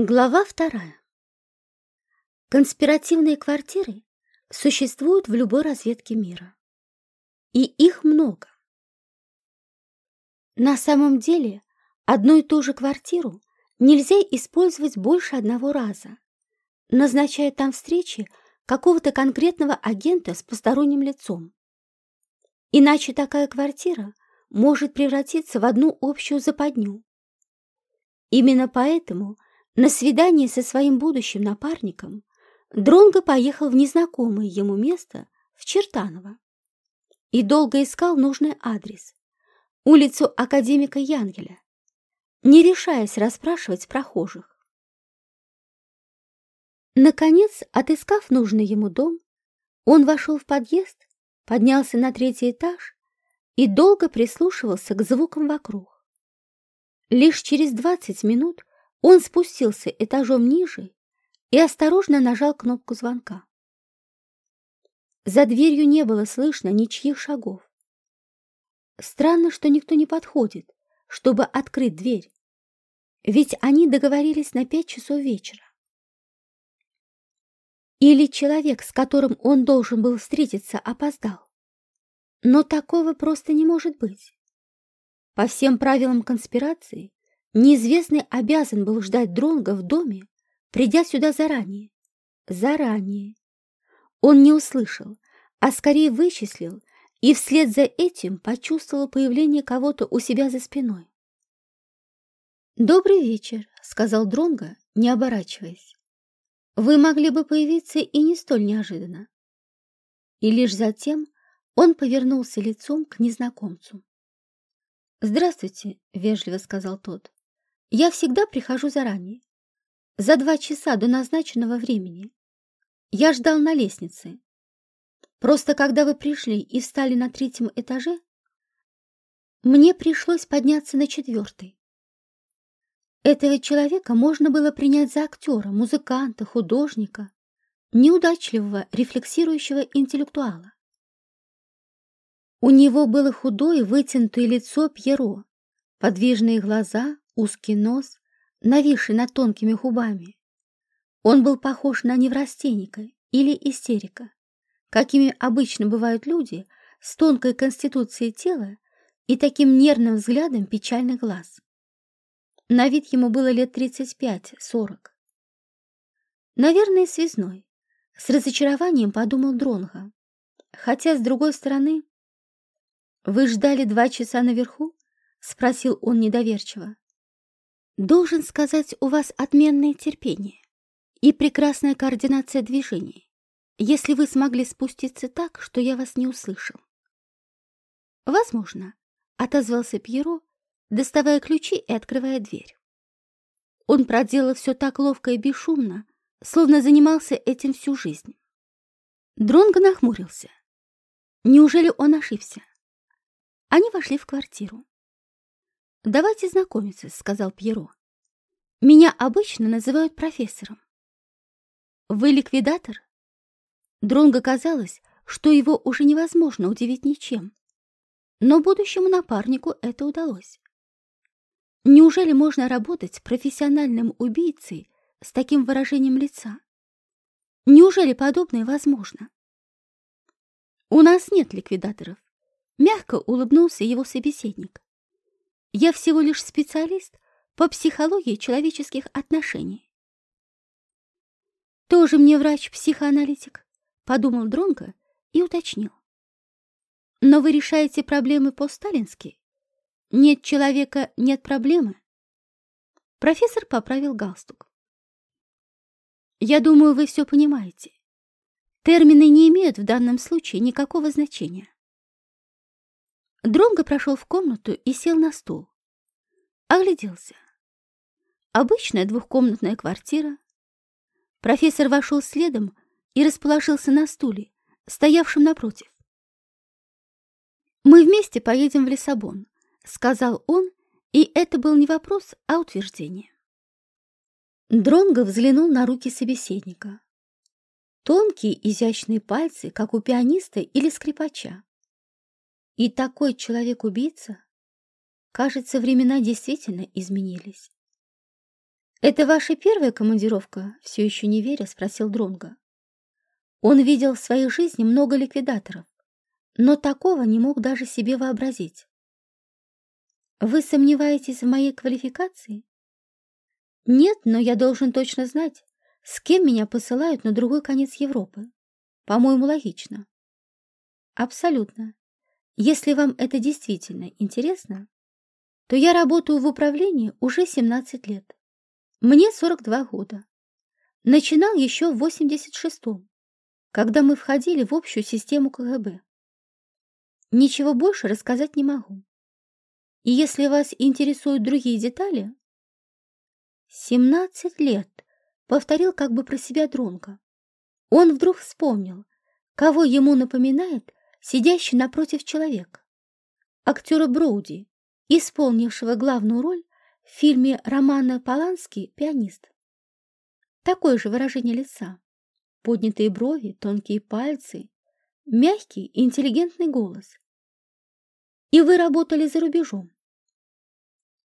Глава вторая. Конспиративные квартиры существуют в любой разведке мира. И их много. На самом деле, одну и ту же квартиру нельзя использовать больше одного раза, назначая там встречи какого-то конкретного агента с посторонним лицом. Иначе такая квартира может превратиться в одну общую западню. Именно поэтому – на свидание со своим будущим напарником Дронго поехал в незнакомое ему место в Чертаново и долго искал нужный адрес – улицу академика Янгеля, не решаясь расспрашивать прохожих. Наконец, отыскав нужный ему дом, он вошел в подъезд, поднялся на третий этаж и долго прислушивался к звукам вокруг. Лишь через двадцать минут он спустился этажом ниже и осторожно нажал кнопку звонка. За дверью не было слышно ничьих шагов. Странно, что никто не подходит, чтобы открыть дверь, ведь они договорились на пять часов вечера. Или человек, с которым он должен был встретиться, опоздал. Но такого просто не может быть. По всем правилам конспирации Неизвестный обязан был ждать Дронга в доме, придя сюда заранее. Заранее. Он не услышал, а скорее вычислил, и вслед за этим почувствовал появление кого-то у себя за спиной. «Добрый вечер», — сказал Дронга, не оборачиваясь. «Вы могли бы появиться и не столь неожиданно». И лишь затем он повернулся лицом к незнакомцу. «Здравствуйте», — вежливо сказал тот. Я всегда прихожу заранее, за два часа до назначенного времени. Я ждал на лестнице. Просто когда вы пришли и встали на третьем этаже, мне пришлось подняться на четвертый. Этого человека можно было принять за актера, музыканта, художника, неудачливого, рефлексирующего интеллектуала. У него было худое, вытянутое лицо Пьеро, подвижные глаза, узкий нос, нависший над тонкими губами. Он был похож на неврастенника или истерика, какими обычно бывают люди с тонкой конституцией тела и таким нервным взглядом печальных глаз. На вид ему было лет 35-40. Наверное, связной. С разочарованием подумал Дронга. Хотя, с другой стороны... «Вы ждали два часа наверху?» — спросил он недоверчиво. Должен сказать, у вас отменное терпение и прекрасная координация движений, если вы смогли спуститься так, что я вас не услышал. Возможно, отозвался Пьеро, доставая ключи и открывая дверь. Он проделал все так ловко и бесшумно, словно занимался этим всю жизнь. Дронго нахмурился. Неужели он ошибся? Они вошли в квартиру. «Давайте знакомиться», — сказал Пьеро. «Меня обычно называют профессором». «Вы ликвидатор?» Дронго казалось, что его уже невозможно удивить ничем. Но будущему напарнику это удалось. Неужели можно работать профессиональным убийцей с таким выражением лица? Неужели подобное возможно? У нас нет ликвидаторов. Мягко улыбнулся его собеседник. Я всего лишь специалист по психологии человеческих отношений. Тоже мне врач-психоаналитик, подумал Дронко и уточнил. Но вы решаете проблемы по-сталински? Нет человека — нет проблемы? Профессор поправил галстук. Я думаю, вы все понимаете. Термины не имеют в данном случае никакого значения. Дронго прошел в комнату и сел на стул. Огляделся. Обычная двухкомнатная квартира. Профессор вошел следом и расположился на стуле, стоявшем напротив. «Мы вместе поедем в Лиссабон», — сказал он, и это был не вопрос, а утверждение. Дронго взглянул на руки собеседника. Тонкие изящные пальцы, как у пианиста или скрипача. И такой человек-убийца? Кажется, времена действительно изменились. «Это ваша первая командировка?» — все еще не веря, спросил Дронга. Он видел в своей жизни много ликвидаторов, но такого не мог даже себе вообразить. «Вы сомневаетесь в моей квалификации?» «Нет, но я должен точно знать, с кем меня посылают на другой конец Европы. По-моему, логично». «Абсолютно. Если вам это действительно интересно, то я работаю в управлении уже 17 лет. Мне 42 года. Начинал еще в 86-м, когда мы входили в общую систему КГБ. Ничего больше рассказать не могу. И если вас интересуют другие детали... «Семнадцать лет», — повторил как бы про себя Дронко. Он вдруг вспомнил, кого ему напоминает сидящий напротив человек. Актера Броуди, исполнившего главную роль в фильме Романа Полански «Пианист». Такое же выражение лица. Поднятые брови, тонкие пальцы, мягкий интеллигентный голос. И вы работали за рубежом.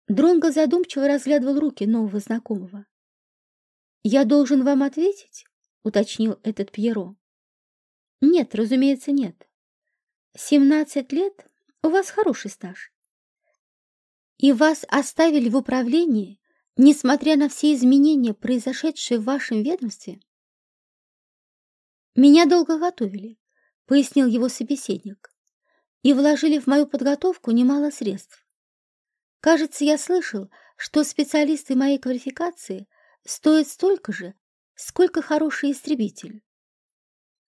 Дронго задумчиво разглядывал руки нового знакомого. «Я должен вам ответить?» — уточнил этот Пьеро. «Нет, разумеется, нет. Семнадцать лет — у вас хороший стаж. И вас оставили в управлении, несмотря на все изменения, произошедшие в вашем ведомстве?» «Меня долго готовили», — пояснил его собеседник и вложили в мою подготовку немало средств. Кажется, я слышал, что специалисты моей квалификации стоят столько же, сколько хороший истребитель.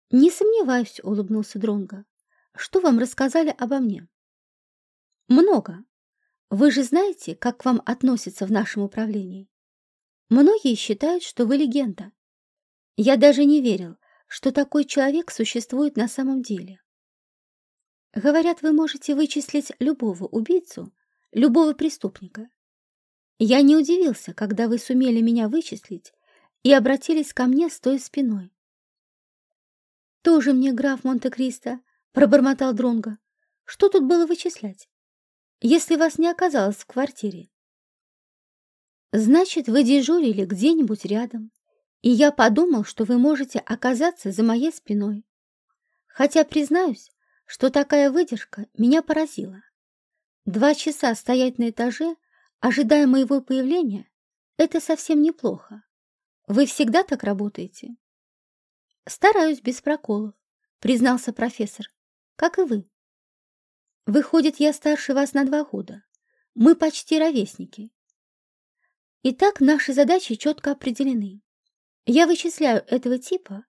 Не сомневаюсь, улыбнулся Дронга. Что вам рассказали обо мне? Много. Вы же знаете, как к вам относятся в нашем управлении. Многие считают, что вы легенда. Я даже не верил, что такой человек существует на самом деле. Говорят, вы можете вычислить любого убийцу, любого преступника. Я не удивился, когда вы сумели меня вычислить и обратились ко мне с той спиной. «Тоже мне граф Монте-Кристо», — пробормотал Дронго. «Что тут было вычислять, если вас не оказалось в квартире?» «Значит, вы дежурили где-нибудь рядом, и я подумал, что вы можете оказаться за моей спиной. Хотя, признаюсь, что такая выдержка меня поразила. Два часа стоять на этаже, ожидая моего появления, это совсем неплохо. Вы всегда так работаете? Стараюсь без проколов, признался профессор, как и вы. Выходит, я старше вас на два года. Мы почти ровесники. Итак, наши задачи четко определены. Я вычисляю этого типа,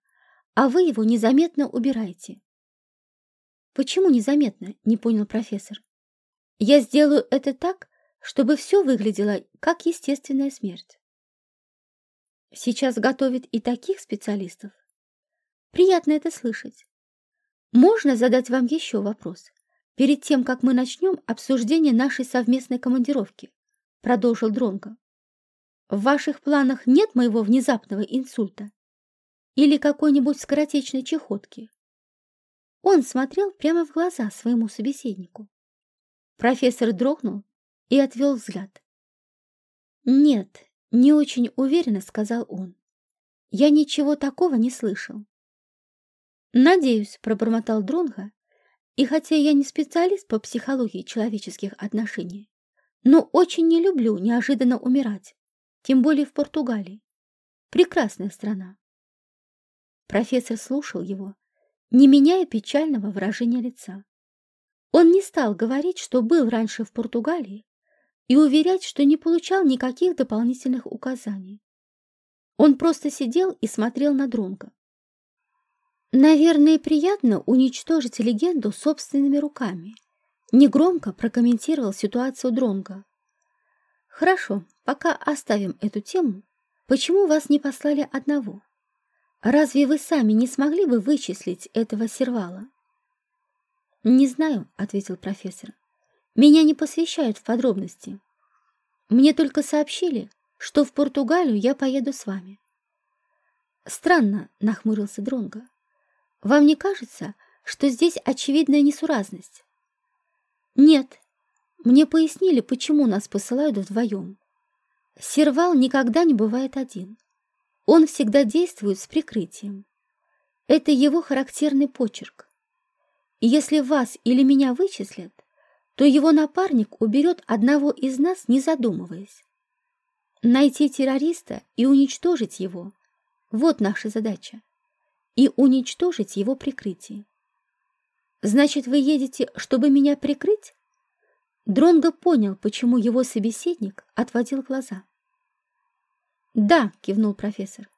а вы его незаметно убираете. «Почему незаметно?» — не понял профессор. «Я сделаю это так, чтобы все выглядело как естественная смерть». Сейчас готовят и таких специалистов. Приятно это слышать. Можно задать вам еще вопрос? Перед тем, как мы начнем обсуждение нашей совместной командировки, продолжил Дронго. В ваших планах нет моего внезапного инсульта? Или какой-нибудь скоротечной чехотки? Он смотрел прямо в глаза своему собеседнику. Профессор дрогнул и отвел взгляд. «Нет, не очень уверенно», — сказал он. «Я ничего такого не слышал». «Надеюсь», — пробормотал Дронга, «и хотя я не специалист по психологии человеческих отношений, но очень не люблю неожиданно умирать, тем более в Португалии. Прекрасная страна». Профессор слушал его, не меняя печального выражения лица. Он не стал говорить, что был раньше в Португалии, и уверять, что не получал никаких дополнительных указаний. Он просто сидел и смотрел на Дронга. «Наверное, приятно уничтожить легенду собственными руками», негромко прокомментировал ситуацию Дронга. «Хорошо, пока оставим эту тему. Почему вас не послали одного?» Разве вы сами не смогли бы вычислить этого сервала? Не знаю, ответил профессор. Меня не посвящают в подробности. Мне только сообщили, что в Португалию я поеду с вами. Странно, нахмурился Дронго. Вам не кажется, что здесь очевидная несуразность? Нет. Мне пояснили, почему нас посылают вдвоем. Сервал никогда не бывает один. Он всегда действует с прикрытием. Это его характерный почерк. И если вас или меня вычислят, то его напарник уберет одного из нас, не задумываясь. Найти террориста и уничтожить его – вот наша задача. И уничтожить его прикрытие. Значит, вы едете, чтобы меня прикрыть? Дронго понял, почему его собеседник отводил глаза. «Да», — кивнул профессор.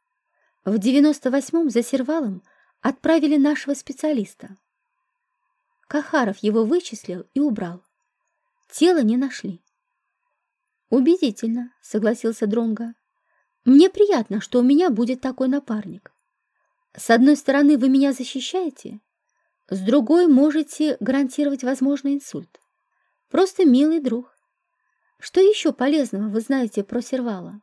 «В девяносто восьмом за Сервалом отправили нашего специалиста. Кахаров его вычислил и убрал. Тело не нашли». «Убедительно», — согласился Дронго. «Мне приятно, что у меня будет такой напарник. С одной стороны, вы меня защищаете, с другой можете гарантировать возможный инсульт. Просто милый друг. Что еще полезного вы знаете про Сервала?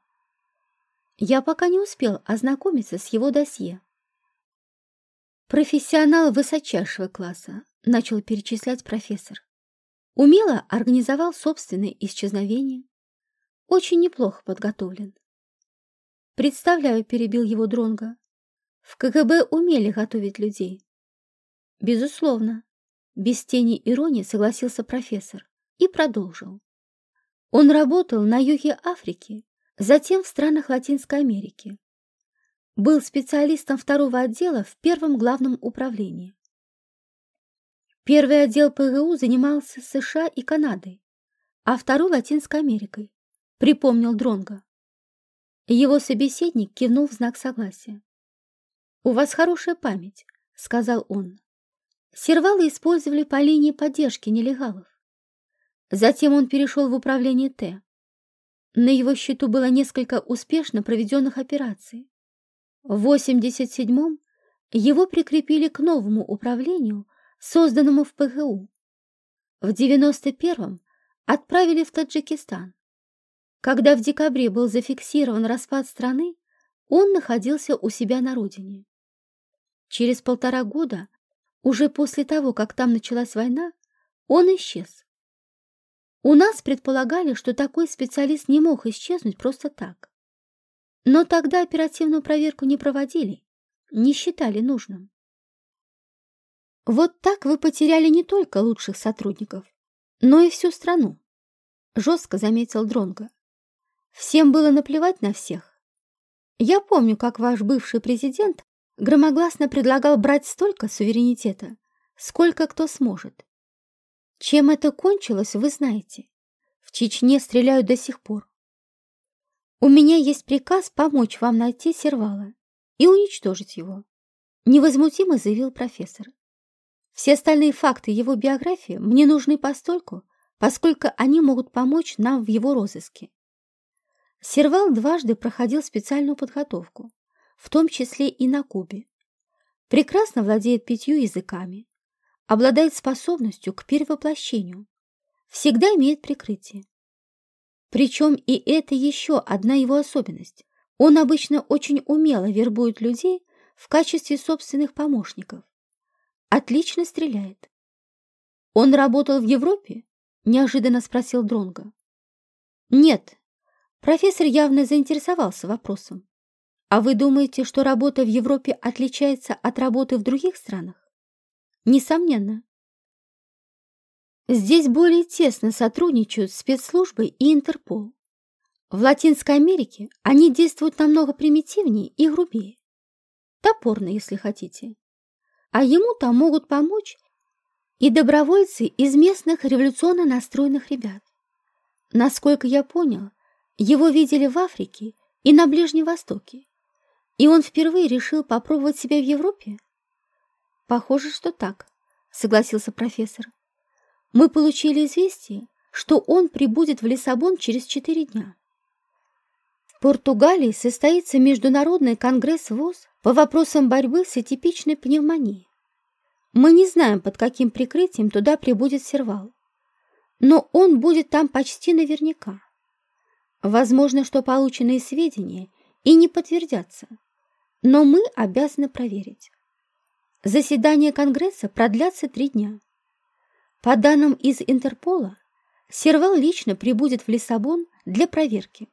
Я пока не успел ознакомиться с его досье. Профессионал высочайшего класса, начал перечислять профессор. Умело организовал собственное исчезновение. Очень неплохо подготовлен. Представляю, перебил его Дронга. В КГБ умели готовить людей. Безусловно. Без тени иронии согласился профессор и продолжил. Он работал на юге Африки, затем в странах Латинской Америки. Был специалистом второго отдела в первом главном управлении. Первый отдел ПГУ занимался США и Канадой, а второй Латинской Америкой, припомнил Дронга. Его собеседник кивнул в знак согласия. «У вас хорошая память», — сказал он. Сервалы использовали по линии поддержки нелегалов. Затем он перешел в управление Т. На его счету было несколько успешно проведенных операций. В 87-м его прикрепили к новому управлению, созданному в ПГУ. В 91-м отправили в Таджикистан. Когда в декабре был зафиксирован распад страны, он находился у себя на родине. Через полтора года, уже после того, как там началась война, он исчез. У нас предполагали, что такой специалист не мог исчезнуть просто так. Но тогда оперативную проверку не проводили, не считали нужным. Вот так вы потеряли не только лучших сотрудников, но и всю страну, жестко заметил Дронго. Всем было наплевать на всех. Я помню, как ваш бывший президент громогласно предлагал брать столько суверенитета, сколько кто сможет. Чем это кончилось, вы знаете. В Чечне стреляют до сих пор. У меня есть приказ помочь вам найти Сервала и уничтожить его, невозмутимо заявил профессор. Все остальные факты его биографии мне нужны постольку, поскольку они могут помочь нам в его розыске. Сервал дважды проходил специальную подготовку, в том числе и на Кубе. Прекрасно владеет пятью языками, обладает способностью к перевоплощению, всегда имеет прикрытие. Причем и это еще одна его особенность. Он обычно очень умело вербует людей в качестве собственных помощников. Отлично стреляет. «Он работал в Европе?» – неожиданно спросил Дронго. «Нет». Профессор явно заинтересовался вопросом. «А вы думаете, что работа в Европе отличается от работы в других странах?» Несомненно. Здесь более тесно сотрудничают спецслужбы и Интерпол. В Латинской Америке они действуют намного примитивнее и грубее. Топорно, если хотите. А ему там могут помочь и добровольцы из местных революционно настроенных ребят. Насколько я понял, его видели в Африке и на Ближнем Востоке. И он впервые решил попробовать себя в Европе. Похоже, что так, согласился профессор. Мы получили известие, что он прибудет в Лиссабон через четыре дня. В Португалии состоится Международный конгресс ВОЗ по вопросам борьбы с атипичной пневмонией. Мы не знаем, под каким прикрытием туда прибудет сервал, но он будет там почти наверняка. Возможно, что полученные сведения и не подтвердятся, но мы обязаны проверить. Заседание Конгресса продлятся три дня. По данным из Интерпола, Сервал лично прибудет в Лиссабон для проверки.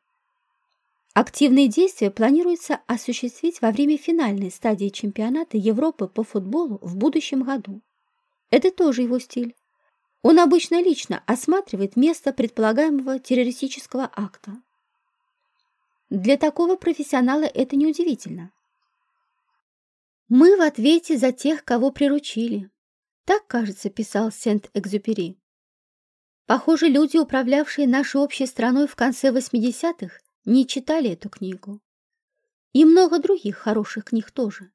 Активные действия планируется осуществить во время финальной стадии чемпионата Европы по футболу в будущем году. Это тоже его стиль. Он обычно лично осматривает место предполагаемого террористического акта. Для такого профессионала это неудивительно. «Мы в ответе за тех, кого приручили», так, кажется, писал Сент-Экзюпери. Похоже, люди, управлявшие нашей общей страной в конце 80-х, не читали эту книгу. И много других хороших книг тоже.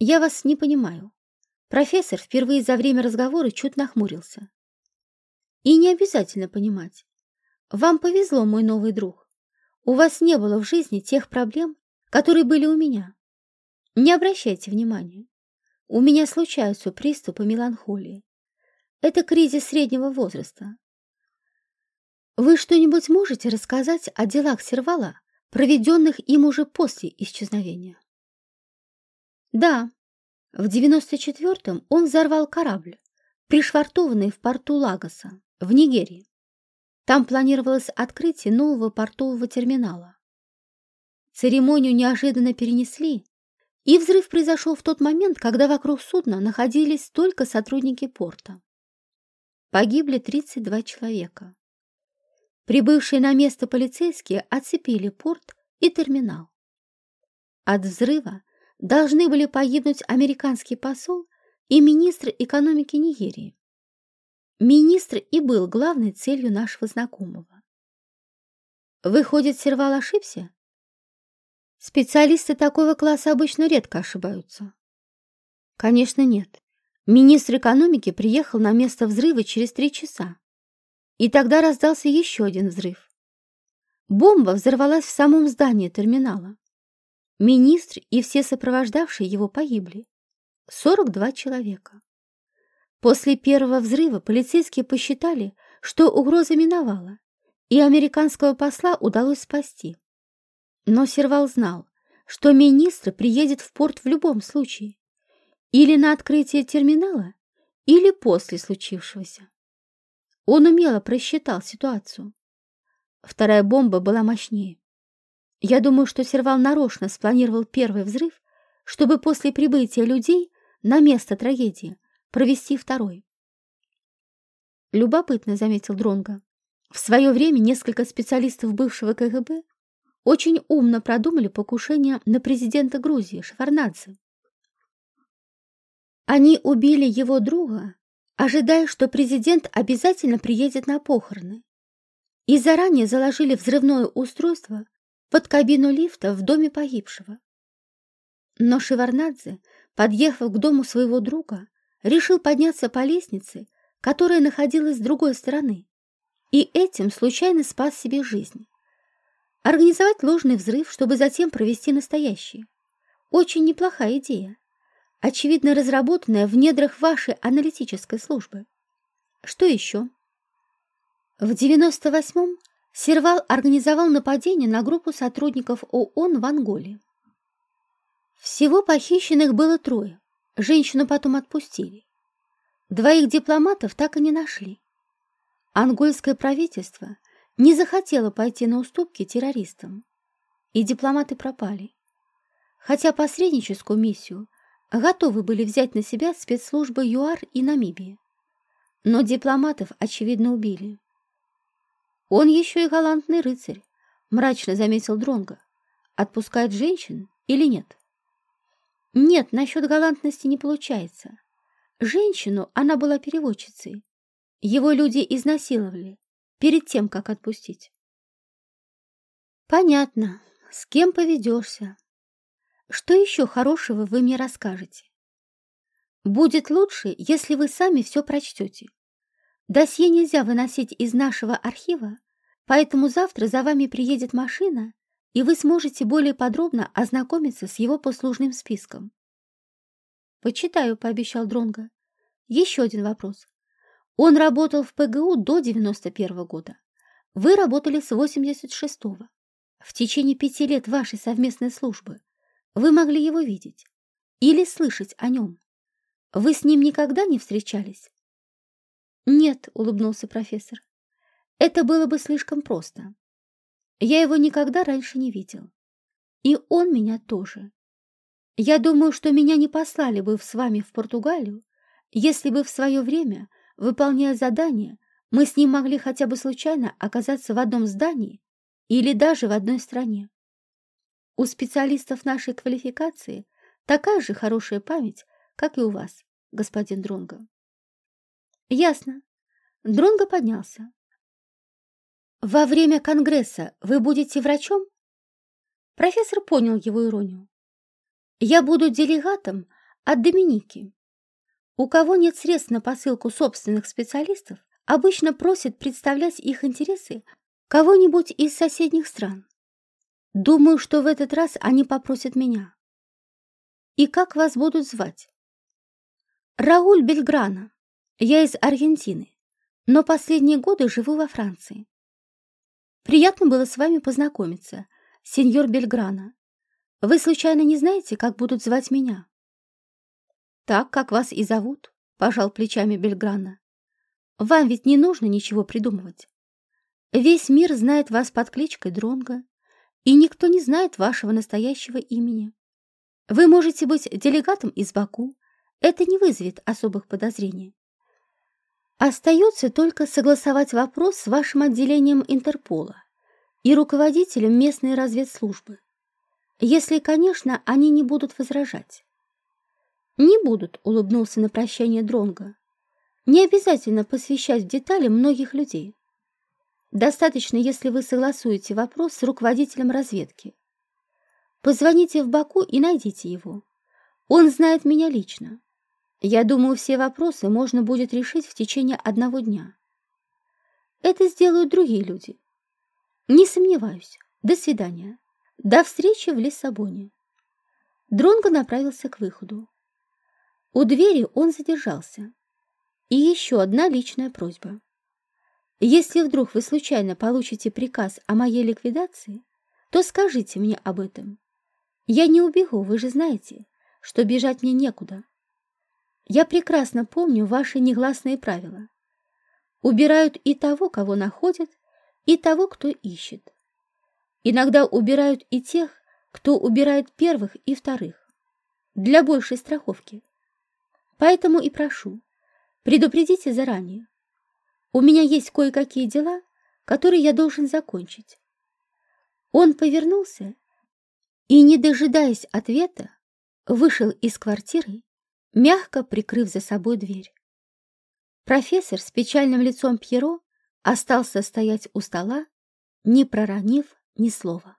Я вас не понимаю. Профессор впервые за время разговора чуть нахмурился. И не обязательно понимать. Вам повезло, мой новый друг. У вас не было в жизни тех проблем, которые были у меня. Не обращайте внимания. У меня случаются приступы меланхолии. Это кризис среднего возраста. Вы что-нибудь можете рассказать о делах Сервала, проведенных им уже после исчезновения? Да, в 94-м он взорвал корабль, пришвартованный в порту Лагоса, в Нигерии. Там планировалось открытие нового портового терминала. Церемонию неожиданно перенесли, и взрыв произошел в тот момент, когда вокруг судна находились только сотрудники порта. Погибли 32 человека. Прибывшие на место полицейские оцепили порт и терминал. От взрыва должны были погибнуть американский посол и министр экономики Нигерии. Министр и был главной целью нашего знакомого. Выходит, Сервал ошибся? Специалисты такого класса обычно редко ошибаются. Конечно, нет. Министр экономики приехал на место взрыва через три часа. И тогда раздался еще один взрыв. Бомба взорвалась в самом здании терминала. Министр и все сопровождавшие его погибли. 42 человека. После первого взрыва полицейские посчитали, что угроза миновала, и американского посла удалось спасти. Но Сервал знал, что министр приедет в порт в любом случае, или на открытие терминала, или после случившегося. Он умело просчитал ситуацию. Вторая бомба была мощнее. Я думаю, что Сервал нарочно спланировал первый взрыв, чтобы после прибытия людей на место трагедии провести второй. Любопытно, заметил Дронга. В свое время несколько специалистов бывшего КГБ очень умно продумали покушение на президента Грузии Шварнадзе. Они убили его друга, ожидая, что президент обязательно приедет на похороны, и заранее заложили взрывное устройство под кабину лифта в доме погибшего. Но Шеварнадзе, подъехав к дому своего друга, решил подняться по лестнице, которая находилась с другой стороны, и этим случайно спас себе жизнь. Организовать ложный взрыв, чтобы затем провести настоящий. Очень неплохая идея, очевидно разработанная в недрах вашей аналитической службы. Что еще? В 98-м Сервал организовал нападение на группу сотрудников ООН в Анголе. Всего похищенных было трое. Женщину потом отпустили. Двоих дипломатов так и не нашли. Ангольское правительство не захотело пойти на уступки террористам, и дипломаты пропали. Хотя посредническую миссию готовы были взять на себя спецслужбы ЮАР и Намибии. Но дипломатов, очевидно, убили. Он еще и галантный рыцарь, мрачно заметил Дронго. Отпускает женщин или нет? Нет, насчет галантности не получается. Женщину она была переводчицей. Его люди изнасиловали перед тем, как отпустить. Понятно, с кем поведешься. Что еще хорошего вы мне расскажете? Будет лучше, если вы сами все прочтете. Досье нельзя выносить из нашего архива, поэтому завтра за вами приедет машина, и вы сможете более подробно ознакомиться с его послужным списком. «Почитаю», — пообещал Дронго. «Еще один вопрос. Он работал в ПГУ до 91 -го года. Вы работали с 86-го. В течение пяти лет вашей совместной службы вы могли его видеть или слышать о нем. Вы с ним никогда не встречались?» «Нет», — улыбнулся профессор. «Это было бы слишком просто. Я его никогда раньше не видел. И он меня тоже. Я думаю, что меня не послали бы с вами в Португалию, если бы в свое время, выполняя задание, мы с ним могли хотя бы случайно оказаться в одном здании или даже в одной стране. У специалистов нашей квалификации такая же хорошая память, как и у вас, господин Дронго. Ясно. Дронго поднялся. Во время конгресса вы будете врачом? Профессор понял его иронию. Я буду делегатом от Доминики. У кого нет средств на посылку собственных специалистов, обычно просят представлять их интересы кого-нибудь из соседних стран. Думаю, что в этот раз они попросят меня. И как вас будут звать? Рауль Бельграна. Я из Аргентины, но последние годы живу во Франции. Приятно было с вами познакомиться, сеньор Бельграна. Вы случайно не знаете, как будут звать меня? Так, как вас и зовут, пожал плечами Бельграна. Вам ведь не нужно ничего придумывать. Весь мир знает вас под кличкой Дронга, и никто не знает вашего настоящего имени. Вы можете быть делегатом из Баку, это не вызовет особых подозрений. Остается только согласовать вопрос с вашим отделением Интерпола и руководителем местной разведслужбы, если, конечно, они не будут возражать. Не будут, улыбнулся на прощание Дронга. Не обязательно посвящать в детали многих людей. Достаточно, если вы согласуете вопрос с руководителем разведки. Позвоните в Баку и найдите его. Он знает меня лично. Я думаю, все вопросы можно будет решить в течение одного дня. Это сделают другие люди. Не сомневаюсь. До свидания. До встречи в Лиссабоне. Дронго направился к выходу. У двери он задержался. И еще одна личная просьба. Если вдруг вы случайно получите приказ о моей ликвидации, то скажите мне об этом. Я не убегу, вы же знаете, что бежать мне некуда. Я прекрасно помню ваши негласные правила. Убирают и того, кого находят, и того, кто ищет. Иногда убирают и тех, кто убирает первых и вторых, для большей страховки. Поэтому и прошу, предупредите заранее. У меня есть кое-какие дела, которые я должен закончить. Он повернулся и, не дожидаясь ответа, вышел из квартиры мягко прикрыв за собой дверь. Профессор с печальным лицом Пьеро остался стоять у стола, не проронив ни слова.